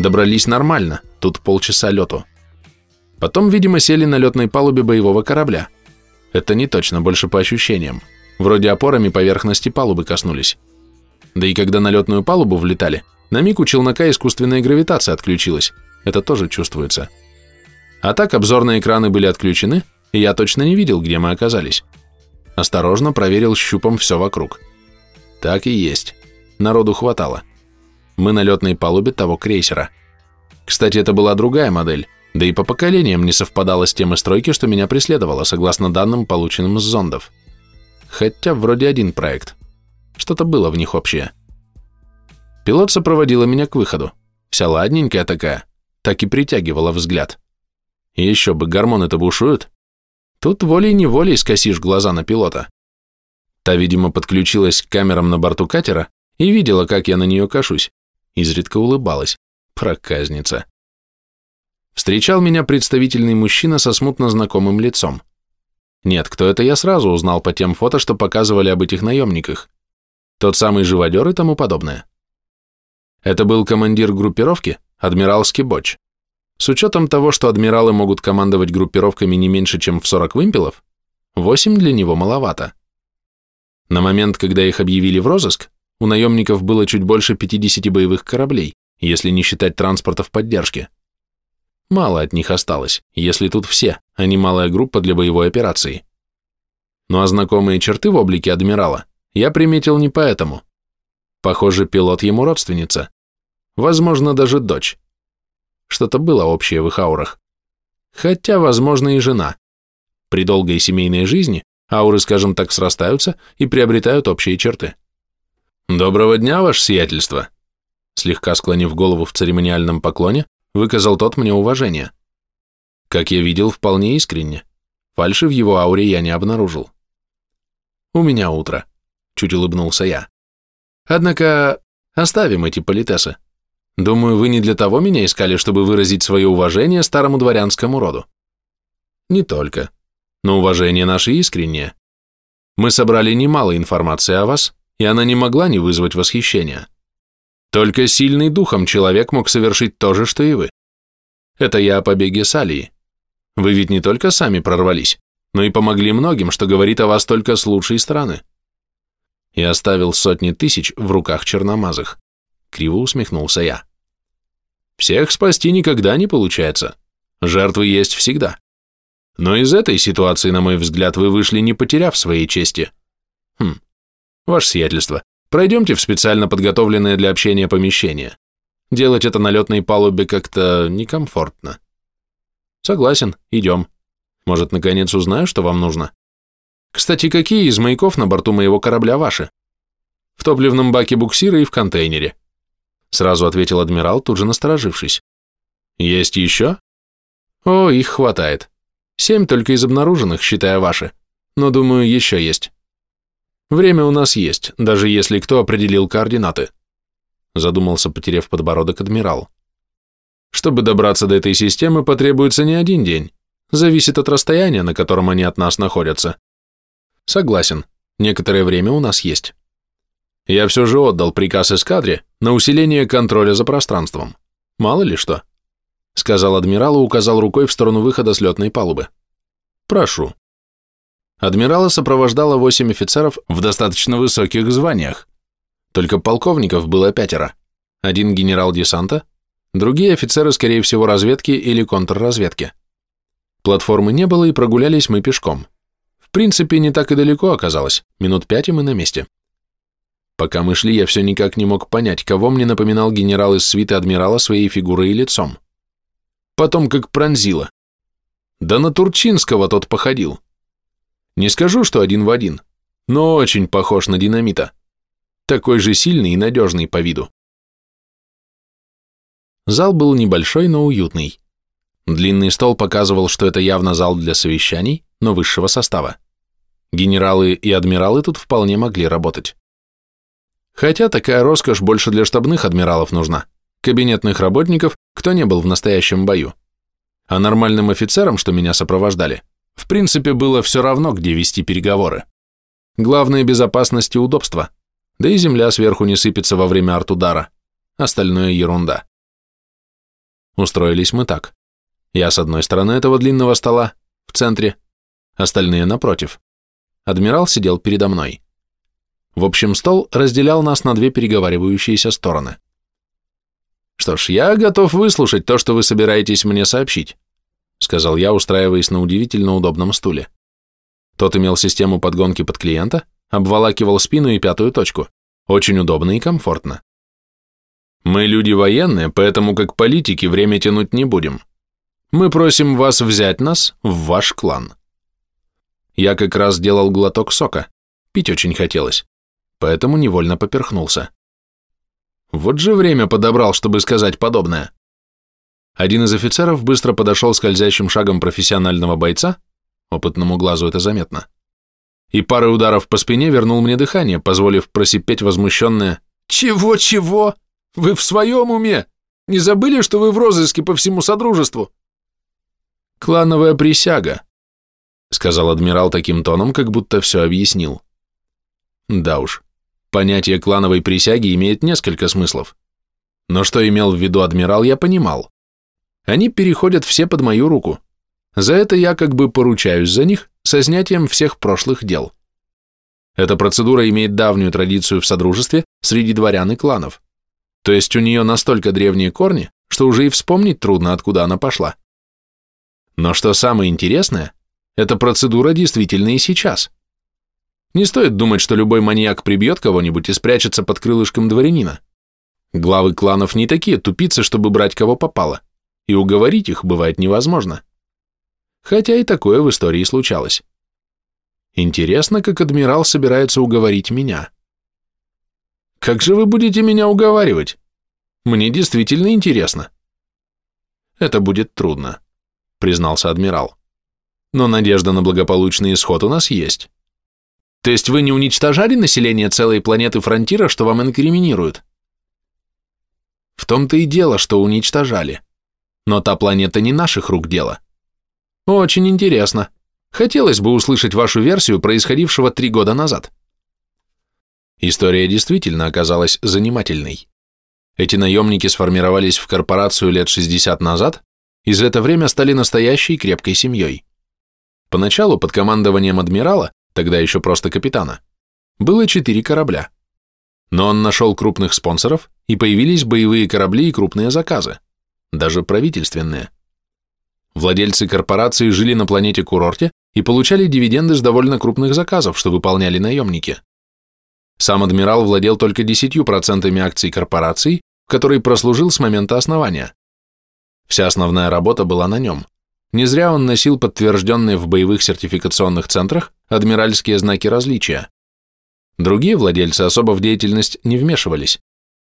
Добрались нормально, тут полчаса лету. Потом, видимо, сели на летной палубе боевого корабля. Это не точно, больше по ощущениям. Вроде опорами поверхности палубы коснулись. Да и когда на летную палубу влетали, на миг у челнока искусственная гравитация отключилась. Это тоже чувствуется. А так обзорные экраны были отключены, и я точно не видел, где мы оказались. Осторожно проверил щупом все вокруг. Так и есть. Народу хватало. Мы на летной палубе того крейсера. Кстати, это была другая модель, да и по поколениям не совпадала с темой стройки, что меня преследовало, согласно данным, полученным с зондов. Хотя вроде один проект. Что-то было в них общее. Пилот сопроводила меня к выходу. Вся ладненькая такая, так и притягивала взгляд. Еще бы гормоны-то бушуют. Тут волей-неволей скосишь глаза на пилота. Та, видимо, подключилась к камерам на борту катера и видела, как я на нее кашусь. Изредка улыбалась. Проказница. Встречал меня представительный мужчина со смутно знакомым лицом. Нет, кто это, я сразу узнал по тем фото, что показывали об этих наемниках. Тот самый живодер и тому подобное. Это был командир группировки, адмирал Скибоч. С учетом того, что адмиралы могут командовать группировками не меньше, чем в 40 вымпелов, 8 для него маловато. На момент, когда их объявили в розыск, у наемников было чуть больше 50 боевых кораблей, если не считать транспортов поддержки. Мало от них осталось, если тут все, а не малая группа для боевой операции. Ну а знакомые черты в облике адмирала я приметил не поэтому. Похоже, пилот ему родственница. Возможно, даже дочь. Что-то было общее в их аурах. Хотя, возможно, и жена. При долгой семейной жизни ауры, скажем так, срастаются и приобретают общие черты. «Доброго дня, ваше сиятельство!» Слегка склонив голову в церемониальном поклоне, выказал тот мне уважение. Как я видел, вполне искренне. Фальши в его ауре я не обнаружил. «У меня утро», — чуть улыбнулся я. «Однако оставим эти политесы. Думаю, вы не для того меня искали, чтобы выразить свое уважение старому дворянскому роду. Не только. Но уважение наше искреннее. Мы собрали немало информации о вас, и она не могла не вызвать восхищения. Только сильный духом человек мог совершить то же, что и вы. Это я о побеге с Алии. Вы ведь не только сами прорвались, но и помогли многим, что говорит о вас только с лучшей стороны. И оставил сотни тысяч в руках черномазых. Криво усмехнулся я. Всех спасти никогда не получается. Жертвы есть всегда. Но из этой ситуации, на мой взгляд, вы вышли, не потеряв своей чести. Хм. Ваше сиятельство, пройдемте в специально подготовленное для общения помещение. Делать это на летной палубе как-то некомфортно. Согласен, идем. Может, наконец узнаю, что вам нужно? Кстати, какие из маяков на борту моего корабля ваши? В топливном баке буксира и в контейнере. Сразу ответил адмирал, тут же насторожившись. Есть еще? О, их хватает. Семь только из обнаруженных, считая ваши. Но, думаю, еще есть. Время у нас есть, даже если кто определил координаты. Задумался, потеряв подбородок адмирал. Чтобы добраться до этой системы, потребуется не один день. Зависит от расстояния, на котором они от нас находятся. Согласен, некоторое время у нас есть. Я все же отдал приказ эскадре на усиление контроля за пространством. Мало ли что. Сказал адмирал и указал рукой в сторону выхода с летной палубы. Прошу. Адмирала сопровождало восемь офицеров в достаточно высоких званиях. Только полковников было пятеро. Один генерал десанта, другие офицеры, скорее всего, разведки или контрразведки. Платформы не было и прогулялись мы пешком. В принципе, не так и далеко оказалось, минут пять и мы на месте. Пока мы шли, я все никак не мог понять, кого мне напоминал генерал из свиты адмирала своей фигурой и лицом. Потом как пронзило. Да на Турчинского тот походил. Не скажу, что один в один, но очень похож на динамита. Такой же сильный и надежный по виду. Зал был небольшой, но уютный. Длинный стол показывал, что это явно зал для совещаний, но высшего состава. Генералы и адмиралы тут вполне могли работать. Хотя такая роскошь больше для штабных адмиралов нужна, кабинетных работников, кто не был в настоящем бою. А нормальным офицерам, что меня сопровождали, в принципе было все равно, где вести переговоры. Главное – безопасность и удобство. Да и земля сверху не сыпется во время артудара. Остальное – ерунда. Устроились мы так. Я с одной стороны этого длинного стола, в центре, остальные напротив. Адмирал сидел передо мной. В общем, стол разделял нас на две переговаривающиеся стороны. «Что ж, я готов выслушать то, что вы собираетесь мне сообщить», сказал я, устраиваясь на удивительно удобном стуле. Тот имел систему подгонки под клиента, обволакивал спину и пятую точку. Очень удобно и комфортно. Мы люди военные, поэтому как политики время тянуть не будем. Мы просим вас взять нас в ваш клан. Я как раз делал глоток сока, пить очень хотелось, поэтому невольно поперхнулся. Вот же время подобрал, чтобы сказать подобное. Один из офицеров быстро подошел скользящим шагом профессионального бойца, опытному глазу это заметно, и парой ударов по спине вернул мне дыхание, позволив просипеть возмущенное «Чего-чего? Вы в своем уме? Не забыли, что вы в розыске по всему Содружеству?» «Клановая присяга», — сказал адмирал таким тоном, как будто все объяснил. «Да уж, понятие клановой присяги имеет несколько смыслов. Но что имел в виду адмирал, я понимал. Они переходят все под мою руку. За это я как бы поручаюсь за них со снятием всех прошлых дел. Эта процедура имеет давнюю традицию в Содружестве среди дворян и кланов. То есть у нее настолько древние корни, что уже и вспомнить трудно, откуда она пошла. Но что самое интересное, эта процедура действительно и сейчас. Не стоит думать, что любой маньяк прибьет кого-нибудь и спрячется под крылышком дворянина. Главы кланов не такие тупицы, чтобы брать кого попало, и уговорить их бывает невозможно. Хотя и такое в истории случалось. Интересно, как адмирал собирается уговорить меня. Как же вы будете меня уговаривать? Мне действительно интересно. Это будет трудно, признался адмирал. Но надежда на благополучный исход у нас есть. То есть вы не уничтожали население целой планеты Фронтира, что вам инкриминируют? В том-то и дело, что уничтожали. Но та планета не наших рук дело. Очень интересно. Хотелось бы услышать вашу версию происходившего три года назад. История действительно оказалась занимательной. Эти наемники сформировались в корпорацию лет 60 назад и за это время стали настоящей крепкой семьей. Поначалу под командованием адмирала, тогда еще просто капитана, было четыре корабля. Но он нашел крупных спонсоров, и появились боевые корабли и крупные заказы, даже правительственные. Владельцы корпорации жили на планете-курорте и получали дивиденды с довольно крупных заказов, что выполняли наемники. Сам адмирал владел только 10% акций корпорации, в которой прослужил с момента основания. Вся основная работа была на нем. Не зря он носил подтвержденные в боевых сертификационных центрах адмиральские знаки различия. Другие владельцы особо в деятельность не вмешивались.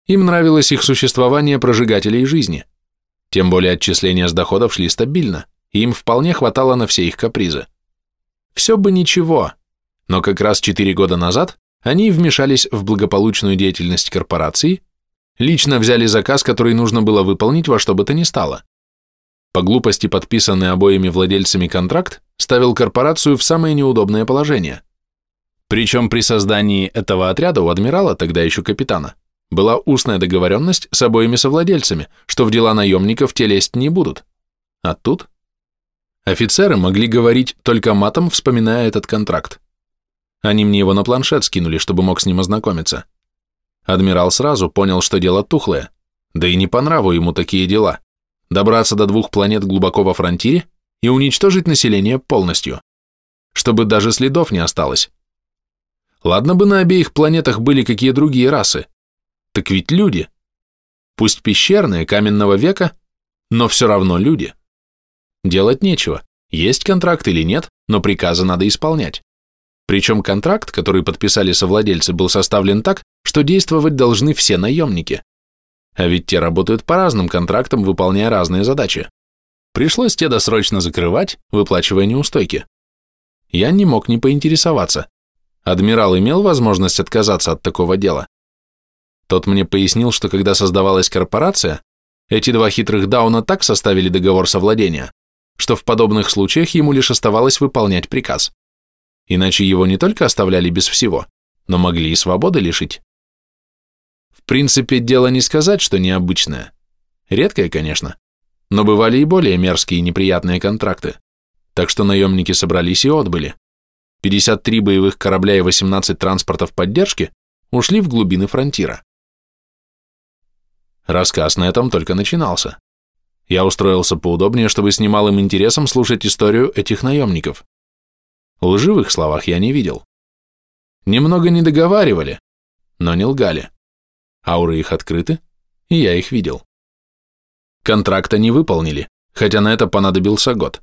Им нравилось их существование прожигателей жизни – тем более отчисления с доходов шли стабильно, и им вполне хватало на все их капризы. Все бы ничего, но как раз 4 года назад они вмешались в благополучную деятельность корпорации, лично взяли заказ, который нужно было выполнить во что бы то ни стало. По глупости подписанный обоими владельцами контракт ставил корпорацию в самое неудобное положение. Причем при создании этого отряда у адмирала, тогда еще капитана, была устная договоренность с обоими совладельцами, что в дела наемников те лезть не будут. А тут? Офицеры могли говорить только матом, вспоминая этот контракт. Они мне его на планшет скинули, чтобы мог с ним ознакомиться. Адмирал сразу понял, что дело тухлое, да и не по нраву ему такие дела. Добраться до двух планет глубоко во фронтире и уничтожить население полностью, чтобы даже следов не осталось. Ладно бы на обеих планетах были какие другие расы, так ведь люди. Пусть пещерные, каменного века, но все равно люди. Делать нечего, есть контракт или нет, но приказы надо исполнять. Причем контракт, который подписали совладельцы, был составлен так, что действовать должны все наемники. А ведь те работают по разным контрактам, выполняя разные задачи. Пришлось те досрочно закрывать, выплачивая неустойки. Я не мог не поинтересоваться. Адмирал имел возможность отказаться от такого дела? Тот мне пояснил, что когда создавалась корпорация, эти два хитрых Дауна так составили договор совладения, что в подобных случаях ему лишь оставалось выполнять приказ. Иначе его не только оставляли без всего, но могли и свободы лишить. В принципе, дело не сказать, что необычное. Редкое, конечно. но бывали и более мерзкие и неприятные контракты, так что наемники собрались и отбыли. 53 боевых корабля и 18 транспортов поддержки ушли в глубины фронтира. Рассказ на этом только начинался. Я устроился поудобнее, чтобы с немалым интересом слушать историю этих наемников. Лживых словах я не видел. Немного не договаривали, но не лгали. Ауры их открыты, и я их видел. Контракта не выполнили, хотя на это понадобился год.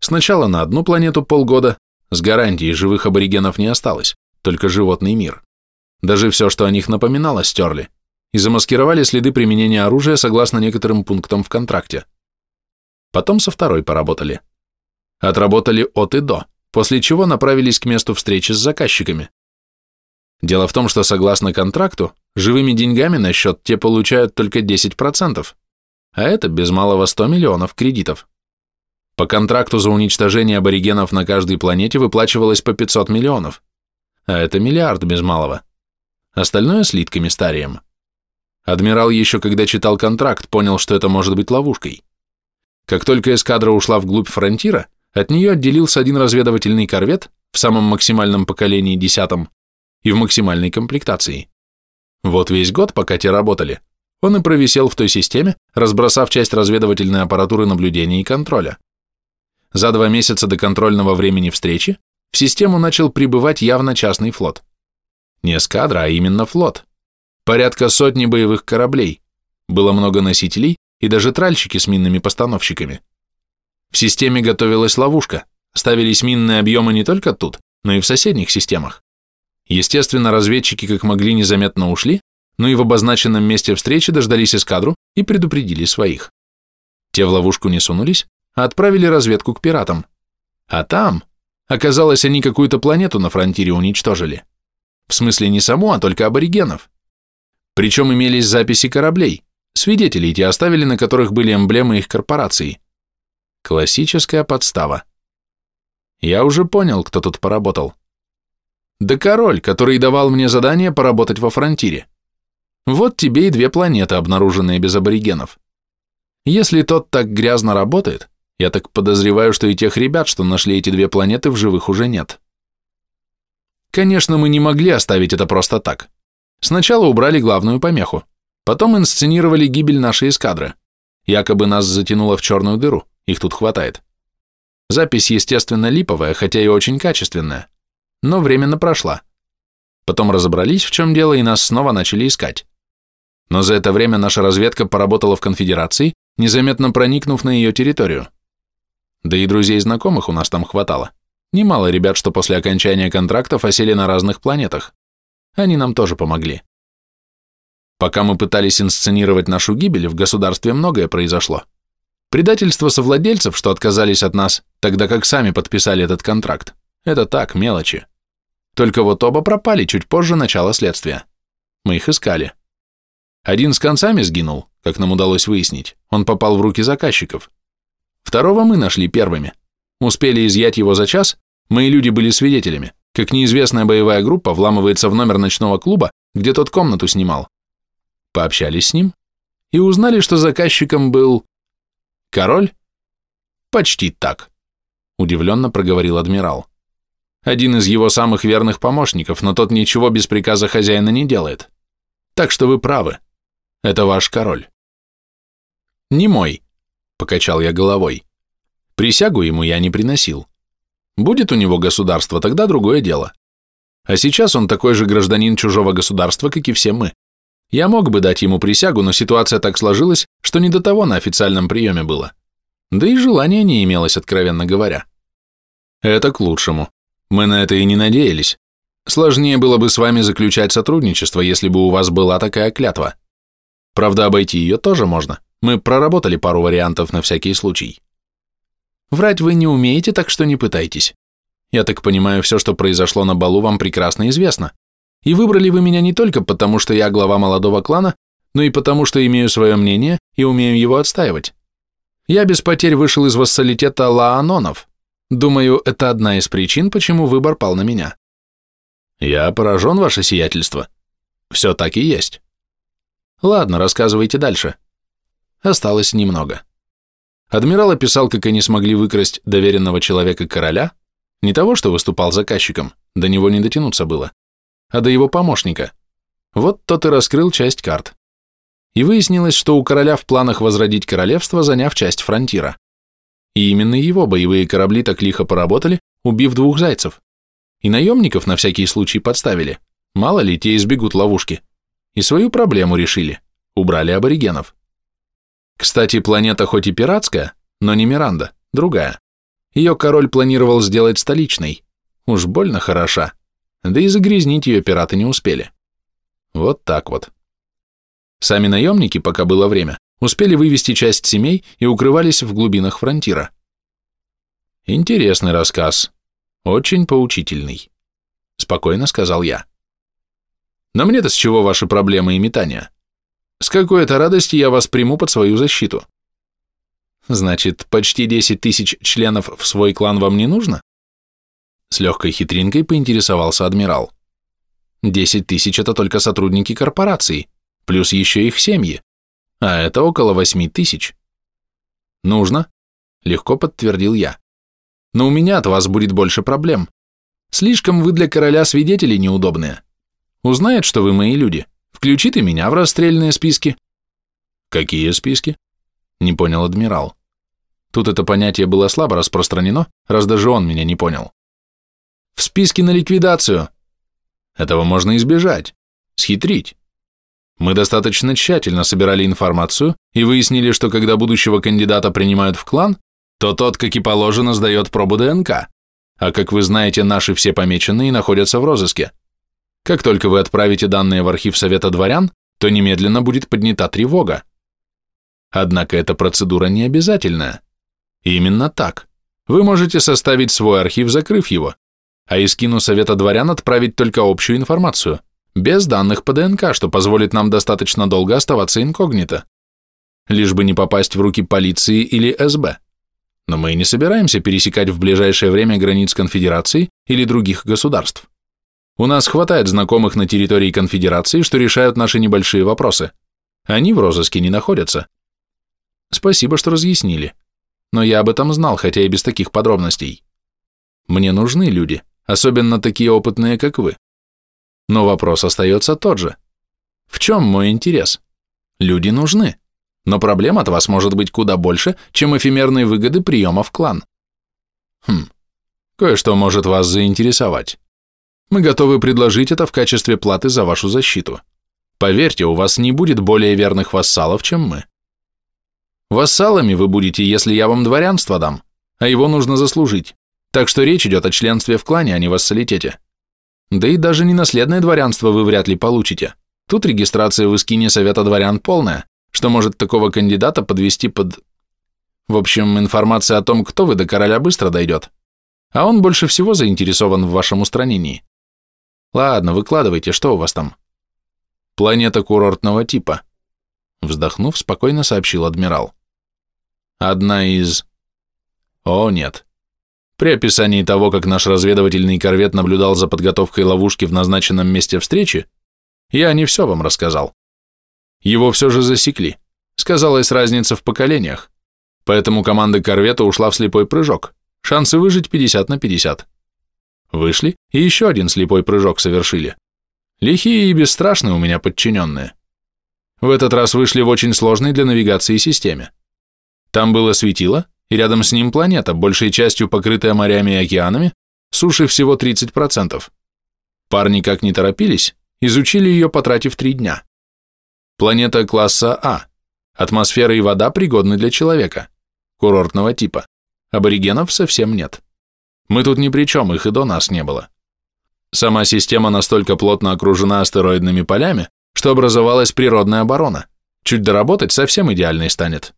Сначала на одну планету полгода, с гарантией живых аборигенов не осталось, только животный мир. Даже все, что о них напоминало, стерли и замаскировали следы применения оружия согласно некоторым пунктам в контракте. Потом со второй поработали. Отработали от и до, после чего направились к месту встречи с заказчиками. Дело в том, что согласно контракту, живыми деньгами на счет те получают только 10%, а это без малого 100 миллионов кредитов. По контракту за уничтожение аборигенов на каждой планете выплачивалось по 500 миллионов, а это миллиард без малого. Остальное слитками старием. Адмирал еще когда читал контракт, понял, что это может быть ловушкой. Как только эскадра ушла вглубь фронтира, от нее отделился один разведывательный корвет в самом максимальном поколении десятом и в максимальной комплектации. Вот весь год, пока те работали, он и провисел в той системе, разбросав часть разведывательной аппаратуры наблюдения и контроля. За два месяца до контрольного времени встречи в систему начал прибывать явно частный флот. Не эскадра, а именно флот. Порядка сотни боевых кораблей. Было много носителей и даже тральщики с минными постановщиками. В системе готовилась ловушка. Ставились минные объемы не только тут, но и в соседних системах. Естественно, разведчики как могли незаметно ушли, но и в обозначенном месте встречи дождались эскадру и предупредили своих. Те в ловушку не сунулись, а отправили разведку к пиратам. А там, оказалось, они какую-то планету на фронтире уничтожили. В смысле не саму, а только аборигенов. Причем имелись записи кораблей, свидетелей те оставили, на которых были эмблемы их корпорации. Классическая подстава. Я уже понял, кто тут поработал. Да король, который давал мне задание поработать во фронтире. Вот тебе и две планеты, обнаруженные без аборигенов. Если тот так грязно работает, я так подозреваю, что и тех ребят, что нашли эти две планеты, в живых уже нет. Конечно, мы не могли оставить это просто так. Сначала убрали главную помеху, потом инсценировали гибель нашей эскадры. Якобы нас затянуло в черную дыру, их тут хватает. Запись, естественно, липовая, хотя и очень качественная, но временно прошла. Потом разобрались, в чем дело, и нас снова начали искать. Но за это время наша разведка поработала в конфедерации, незаметно проникнув на ее территорию. Да и друзей и знакомых у нас там хватало. Немало ребят, что после окончания контрактов осели на разных планетах. Они нам тоже помогли. Пока мы пытались инсценировать нашу гибель, в государстве многое произошло. Предательство совладельцев, что отказались от нас, тогда как сами подписали этот контракт. Это так, мелочи. Только вот оба пропали чуть позже начала следствия. Мы их искали. Один с концами сгинул, как нам удалось выяснить. Он попал в руки заказчиков. Второго мы нашли первыми. Успели изъять его за час, мои люди были свидетелями, как неизвестная боевая группа вламывается в номер ночного клуба, где тот комнату снимал. Пообщались с ним и узнали, что заказчиком был... Король? Почти так, удивленно проговорил адмирал. Один из его самых верных помощников, но тот ничего без приказа хозяина не делает. Так что вы правы. Это ваш король. Не мой, покачал я головой. Присягу ему я не приносил. Будет у него государство, тогда другое дело. А сейчас он такой же гражданин чужого государства, как и все мы. Я мог бы дать ему присягу, но ситуация так сложилась, что не до того на официальном приеме было. Да и желания не имелось, откровенно говоря. Это к лучшему. Мы на это и не надеялись. Сложнее было бы с вами заключать сотрудничество, если бы у вас была такая клятва. Правда, обойти ее тоже можно. Мы проработали пару вариантов на всякий случай. Врать вы не умеете, так что не пытайтесь. Я так понимаю, все, что произошло на балу, вам прекрасно известно. И выбрали вы меня не только потому, что я глава молодого клана, но и потому, что имею свое мнение и умею его отстаивать. Я без потерь вышел из вассалитета Лаанонов. Думаю, это одна из причин, почему выбор пал на меня. Я поражен, ваше сиятельство. Все так и есть. Ладно, рассказывайте дальше. Осталось немного. Адмирал описал, как они смогли выкрасть доверенного человека короля, не того, что выступал заказчиком, до него не дотянуться было, а до его помощника. Вот тот и раскрыл часть карт. И выяснилось, что у короля в планах возродить королевство, заняв часть фронтира. И именно его боевые корабли так лихо поработали, убив двух зайцев. И наемников на всякий случай подставили. Мало ли, те избегут ловушки. И свою проблему решили. Убрали аборигенов. Кстати, планета хоть и пиратская, но не Миранда, другая. Ее король планировал сделать столичной. Уж больно хороша. Да и загрязнить ее пираты не успели. Вот так вот. Сами наемники, пока было время, успели вывести часть семей и укрывались в глубинах фронтира. Интересный рассказ. Очень поучительный. Спокойно сказал я. Но мне-то с чего ваши проблемы и метания? С какой-то радости я вас приму под свою защиту. Значит, почти 10 тысяч членов в свой клан вам не нужно? С легкой хитринкой поинтересовался адмирал. 10 тысяч это только сотрудники корпорации, плюс еще их семьи, а это около 8 тысяч. Нужно, легко подтвердил я. Но у меня от вас будет больше проблем. Слишком вы для короля свидетели неудобные. Узнает, что вы мои люди, включит и меня в расстрельные списки. Какие списки? Не понял адмирал. Тут это понятие было слабо распространено, раз даже он меня не понял. В списке на ликвидацию. Этого можно избежать, схитрить. Мы достаточно тщательно собирали информацию и выяснили, что когда будущего кандидата принимают в клан, то тот, как и положено, сдает пробу ДНК. А как вы знаете, наши все помеченные находятся в розыске. Как только вы отправите данные в архив Совета дворян, то немедленно будет поднята тревога. Однако эта процедура не обязательная. Именно так. Вы можете составить свой архив, закрыв его, а из кину Совета дворян отправить только общую информацию, без данных по ДНК, что позволит нам достаточно долго оставаться инкогнито. Лишь бы не попасть в руки полиции или СБ. Но мы не собираемся пересекать в ближайшее время границ конфедерации или других государств. У нас хватает знакомых на территории конфедерации, что решают наши небольшие вопросы. Они в розыске не находятся. Спасибо, что разъяснили. Но я об этом знал, хотя и без таких подробностей. Мне нужны люди, особенно такие опытные, как вы. Но вопрос остается тот же. В чем мой интерес? Люди нужны, но проблем от вас может быть куда больше, чем эфемерные выгоды приема в клан. Хм, кое-что может вас заинтересовать. Мы готовы предложить это в качестве платы за вашу защиту. Поверьте, у вас не будет более верных вассалов, чем мы. Вассалами вы будете, если я вам дворянство дам, а его нужно заслужить. Так что речь идет о членстве в клане, а не вассалитете. Да и даже не наследное дворянство вы вряд ли получите. Тут регистрация в Искине Совета дворян полная, что может такого кандидата подвести под... В общем, информация о том, кто вы до короля быстро дойдет. А он больше всего заинтересован в вашем устранении. Ладно, выкладывайте, что у вас там? Планета курортного типа. Вздохнув, спокойно сообщил адмирал. Одна из... О, нет. При описании того, как наш разведывательный корвет наблюдал за подготовкой ловушки в назначенном месте встречи, я не все вам рассказал. Его все же засекли. Сказалась разница в поколениях. Поэтому команда корвета ушла в слепой прыжок. Шансы выжить 50 на 50. Вышли и еще один слепой прыжок совершили. Лихие и бесстрашные у меня подчиненные. В этот раз вышли в очень сложной для навигации системе. Там было светило, и рядом с ним планета, большей частью покрытая морями и океанами, суши всего 30%. Парни как не торопились, изучили ее, потратив три дня. Планета класса А. Атмосфера и вода пригодны для человека. Курортного типа. Аборигенов совсем нет. Мы тут ни при чем, их и до нас не было. Сама система настолько плотно окружена астероидными полями, что образовалась природная оборона. Чуть доработать, совсем идеальной станет.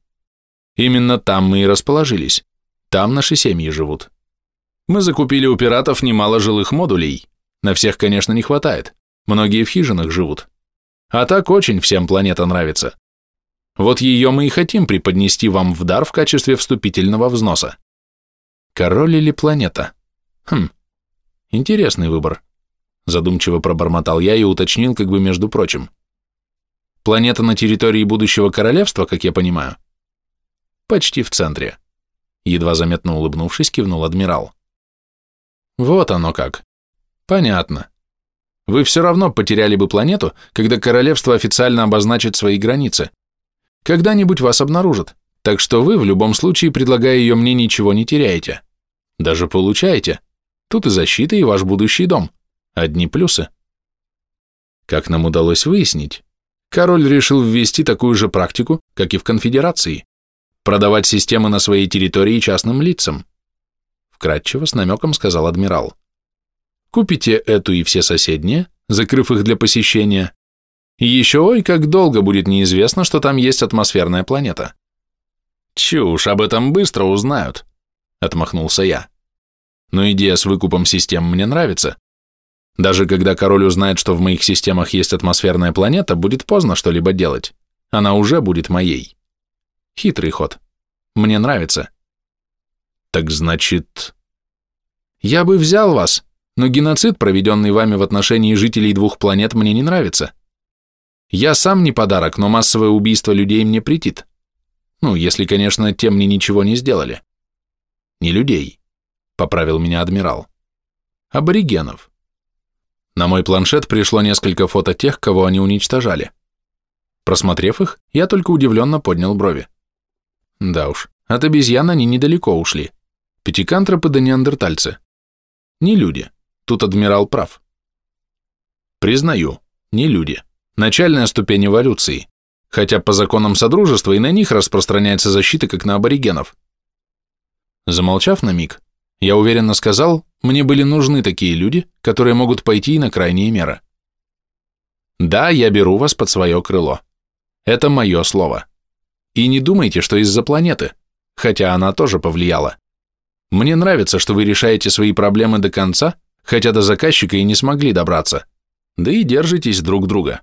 Именно там мы и расположились. Там наши семьи живут. Мы закупили у пиратов немало жилых модулей. На всех, конечно, не хватает. Многие в хижинах живут. А так очень всем планета нравится. Вот ее мы и хотим преподнести вам в дар в качестве вступительного взноса. Король или планета? Хм, интересный выбор. Задумчиво пробормотал я и уточнил, как бы между прочим. Планета на территории будущего королевства, как я понимаю? Почти в центре. Едва заметно улыбнувшись, кивнул адмирал. Вот оно как. Понятно. Вы все равно потеряли бы планету, когда королевство официально обозначит свои границы. Когда-нибудь вас обнаружат, так что вы в любом случае, предлагая ее мне, ничего не теряете. Даже получаете. Тут и защита, и ваш будущий дом. Одни плюсы. Как нам удалось выяснить, король решил ввести такую же практику, как и в конфедерации. Продавать системы на своей территории частным лицам. Вкратчиво, с намеком сказал адмирал. Купите эту и все соседние, закрыв их для посещения. И еще ой, как долго будет неизвестно, что там есть атмосферная планета. Чушь, об этом быстро узнают, отмахнулся я. Но идея с выкупом систем мне нравится. Даже когда король узнает, что в моих системах есть атмосферная планета, будет поздно что-либо делать. Она уже будет моей. Хитрый ход. Мне нравится. Так значит... Я бы взял вас, но геноцид, проведенный вами в отношении жителей двух планет, мне не нравится. Я сам не подарок, но массовое убийство людей мне претит. Ну, если, конечно, те мне ничего не сделали. Не людей, поправил меня адмирал. Аборигенов. На мой планшет пришло несколько фото тех, кого они уничтожали. Просмотрев их, я только удивленно поднял брови. Да уж, от обезьян они недалеко ушли. Пятикантропы да неандертальцы. Не люди. Тут адмирал прав. Признаю, не люди. Начальная ступень эволюции, хотя по законам Содружества и на них распространяется защита, как на аборигенов. Замолчав на миг, я уверенно сказал, мне были нужны такие люди, которые могут пойти на крайние меры. Да, я беру вас под свое крыло. Это мое слово. И не думайте, что из-за планеты, хотя она тоже повлияла. Мне нравится, что вы решаете свои проблемы до конца хотя до заказчика и не смогли добраться. Да и держитесь друг друга.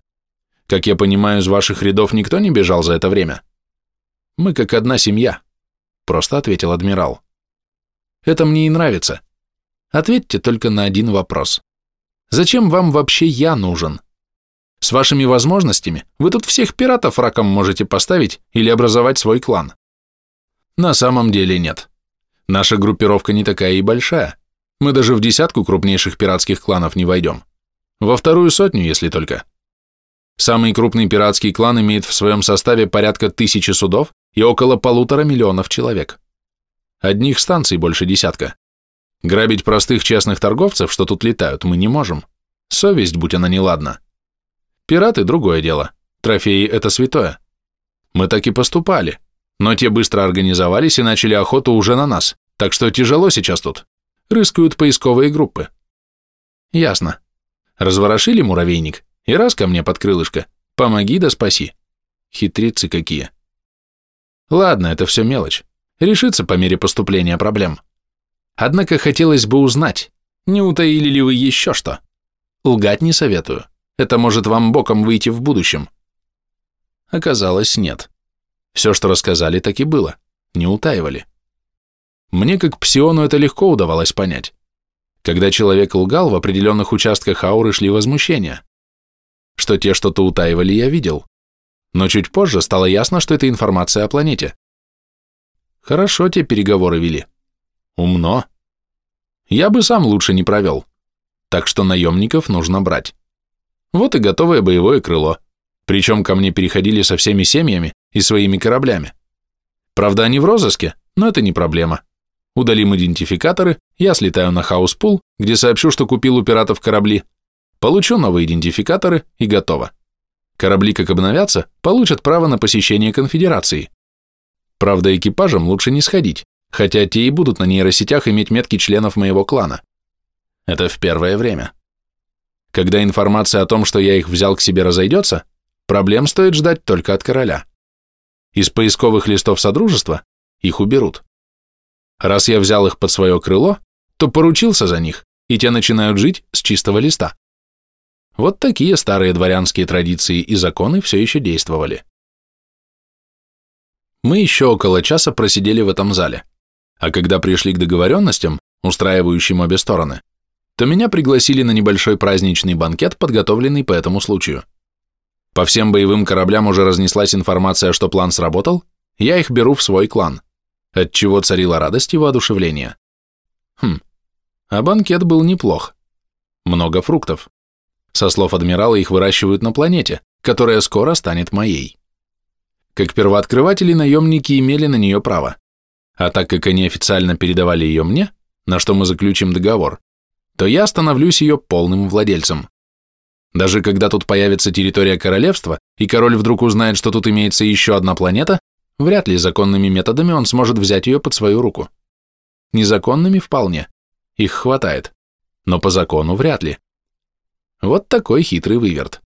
Как я понимаю, из ваших рядов никто не бежал за это время? Мы как одна семья, просто ответил адмирал. Это мне и нравится. Ответьте только на один вопрос. Зачем вам вообще я нужен? С вашими возможностями вы тут всех пиратов раком можете поставить или образовать свой клан. На самом деле нет. Наша группировка не такая и большая. Мы даже в десятку крупнейших пиратских кланов не войдем. Во вторую сотню, если только. Самый крупный пиратский клан имеет в своем составе порядка тысячи судов и около полутора миллионов человек. Одних станций больше десятка. Грабить простых честных торговцев, что тут летают, мы не можем. Совесть, будь она неладна. Пираты – другое дело. Трофеи – это святое. Мы так и поступали. Но те быстро организовались и начали охоту уже на нас. Так что тяжело сейчас тут. Рыскают поисковые группы. Ясно. Разворошили муравейник, и раз ко мне под крылышко. Помоги да спаси. Хитрицы какие. Ладно, это все мелочь. Решится по мере поступления проблем. Однако хотелось бы узнать, не утаили ли вы еще что? Лгать не советую. Это может вам боком выйти в будущем. Оказалось, нет. Все, что рассказали, так и было. Не утаивали. Мне как псиону это легко удавалось понять. Когда человек лгал, в определенных участках ауры шли возмущения. Что те что-то утаивали, я видел. Но чуть позже стало ясно, что это информация о планете. Хорошо те переговоры вели. Умно. Я бы сам лучше не провел. Так что наемников нужно брать. Вот и готовое боевое крыло. Причем ко мне переходили со всеми семьями и своими кораблями. Правда, они в розыске, но это не проблема. Удалим идентификаторы, я слетаю на Хауспул, где сообщу, что купил у пиратов корабли, получу новые идентификаторы и готово. Корабли, как обновятся, получат право на посещение конфедерации. Правда, экипажам лучше не сходить, хотя те и будут на нейросетях иметь метки членов моего клана. Это в первое время. Когда информация о том, что я их взял к себе, разойдется, проблем стоит ждать только от короля. Из поисковых листов Содружества их уберут. Раз я взял их под свое крыло, то поручился за них, и те начинают жить с чистого листа. Вот такие старые дворянские традиции и законы все еще действовали. Мы еще около часа просидели в этом зале, а когда пришли к договоренностям, устраивающим обе стороны, то меня пригласили на небольшой праздничный банкет, подготовленный по этому случаю. По всем боевым кораблям уже разнеслась информация, что план сработал, я их беру в свой клан, отчего царила радость и воодушевление. Хм, а банкет был неплох. Много фруктов. Со слов адмирала, их выращивают на планете, которая скоро станет моей. Как первооткрыватели наемники имели на нее право. А так как они официально передавали ее мне, на что мы заключим договор, то я становлюсь ее полным владельцем. Даже когда тут появится территория королевства, и король вдруг узнает, что тут имеется еще одна планета, вряд ли законными методами он сможет взять ее под свою руку. Незаконными вполне. Их хватает. Но по закону вряд ли. Вот такой хитрый выверт.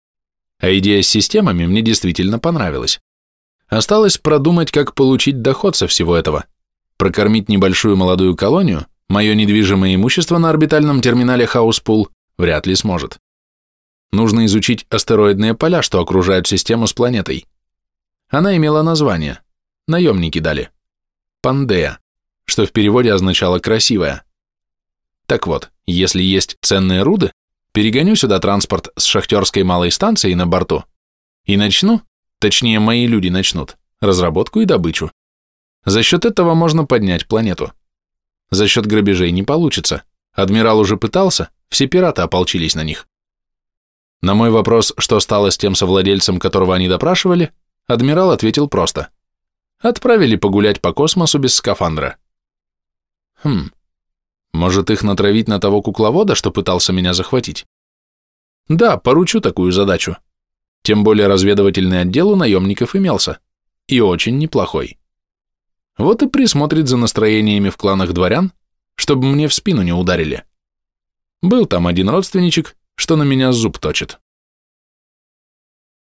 А идея с системами мне действительно понравилась. Осталось продумать, как получить доход со всего этого. Прокормить небольшую молодую колонию, мое недвижимое имущество на орбитальном терминале Хауспул вряд ли сможет. Нужно изучить астероидные поля, что окружают систему с планетой. Она имела название. Наемники дали. Пандея, что в переводе означало «красивая». Так вот, если есть ценные руды, перегоню сюда транспорт с шахтерской малой станцией на борту и начну, точнее мои люди начнут, разработку и добычу. За счет этого можно поднять планету. За счет грабежей не получится. Адмирал уже пытался, все пираты ополчились на них. На мой вопрос, что стало с тем совладельцем, которого они допрашивали, адмирал ответил просто. Отправили погулять по космосу без скафандра. Хм, может их натравить на того кукловода, что пытался меня захватить? Да, поручу такую задачу. Тем более разведывательный отдел у наемников имелся. И очень неплохой. Вот и присмотрит за настроениями в кланах дворян, чтобы мне в спину не ударили. Был там один родственничек, что на меня зуб точит.